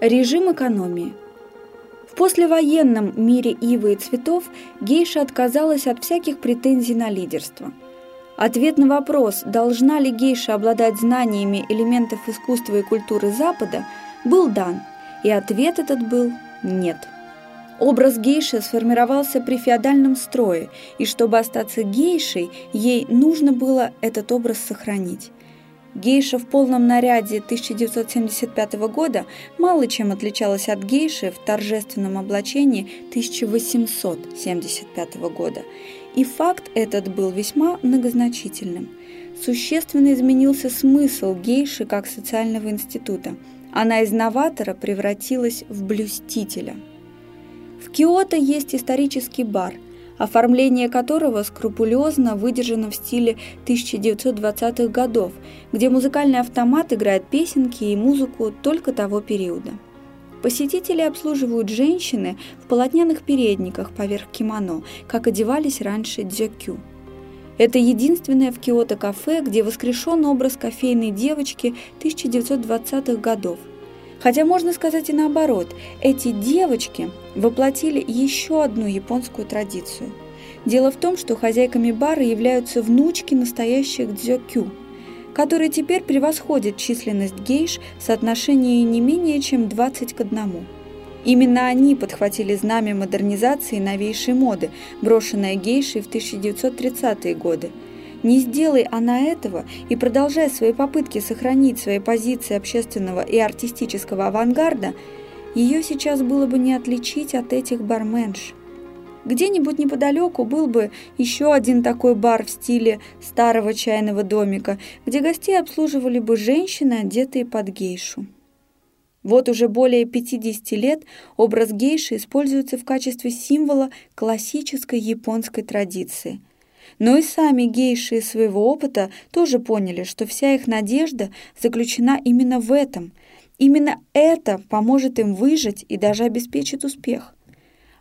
Режим экономии. В послевоенном мире ивы и цветов гейша отказалась от всяких претензий на лидерство. Ответ на вопрос, должна ли гейша обладать знаниями элементов искусства и культуры Запада, был дан, и ответ этот был «нет». Образ гейши сформировался при феодальном строе, и чтобы остаться гейшей, ей нужно было этот образ сохранить. Гейша в полном наряде 1975 года мало чем отличалась от гейши в торжественном облачении 1875 года. И факт этот был весьма многозначительным. Существенно изменился смысл гейши как социального института. Она из новатора превратилась в блюстителя. В Киото есть исторический бар – оформление которого скрупулезно выдержано в стиле 1920-х годов, где музыкальный автомат играет песенки и музыку только того периода. Посетители обслуживают женщины в полотняных передниках поверх кимоно, как одевались раньше дзёкю. Это единственное в Киото кафе, где воскрешен образ кофейной девочки 1920-х годов. Хотя можно сказать и наоборот, эти девочки воплотили еще одну японскую традицию. Дело в том, что хозяйками бара являются внучки настоящих дзёкю, которые теперь превосходят численность гейш в соотношении не менее чем 20 к 1. Именно они подхватили знамя модернизации новейшей моды, брошенной гейшей в 1930-е годы – не сделай она этого и продолжая свои попытки сохранить свои позиции общественного и артистического авангарда, ее сейчас было бы не отличить от этих барменш. Где-нибудь неподалеку был бы еще один такой бар в стиле старого чайного домика, где гостей обслуживали бы женщины, одетые под гейшу. Вот уже более 50 лет образ гейши используется в качестве символа классической японской традиции – но и сами гейши из своего опыта тоже поняли, что вся их надежда заключена именно в этом. Именно это поможет им выжить и даже обеспечит успех.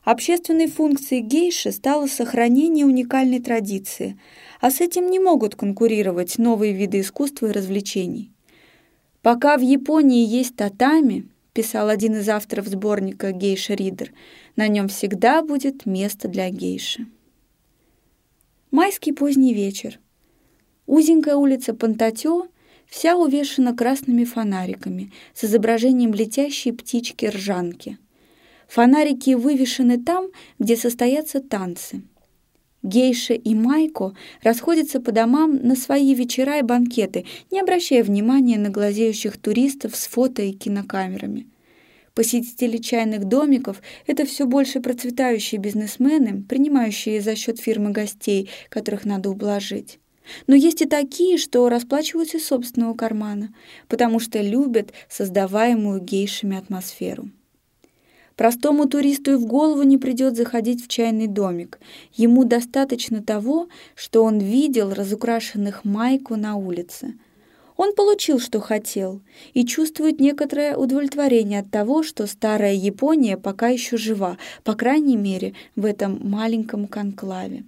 Общественной функцией гейши стало сохранение уникальной традиции, а с этим не могут конкурировать новые виды искусства и развлечений. «Пока в Японии есть татами», – писал один из авторов сборника «Гейша Ридер», на нем всегда будет место для гейши. Майский поздний вечер. Узенькая улица Пантатё вся увешана красными фонариками с изображением летящей птички-ржанки. Фонарики вывешены там, где состоятся танцы. Гейша и Майко расходятся по домам на свои вечера и банкеты, не обращая внимания на глазеющих туристов с фото и кинокамерами. Посетители чайных домиков – это все больше процветающие бизнесмены, принимающие за счет фирмы гостей, которых надо ублажить. Но есть и такие, что расплачиваются из собственного кармана, потому что любят создаваемую гейшами атмосферу. Простому туристу и в голову не придет заходить в чайный домик. Ему достаточно того, что он видел разукрашенных майку на улице – он получил, что хотел, и чувствует некоторое удовлетворение от того, что старая Япония пока еще жива, по крайней мере, в этом маленьком конклаве.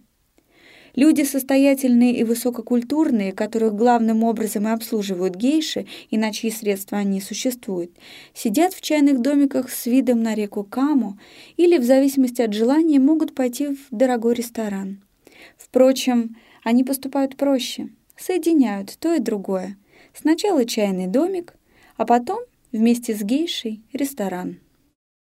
Люди состоятельные и высококультурные, которых главным образом и обслуживают гейши, и средства они существуют, сидят в чайных домиках с видом на реку Каму или, в зависимости от желания, могут пойти в дорогой ресторан. Впрочем, они поступают проще, соединяют то и другое. Сначала чайный домик, а потом вместе с гейшей ресторан.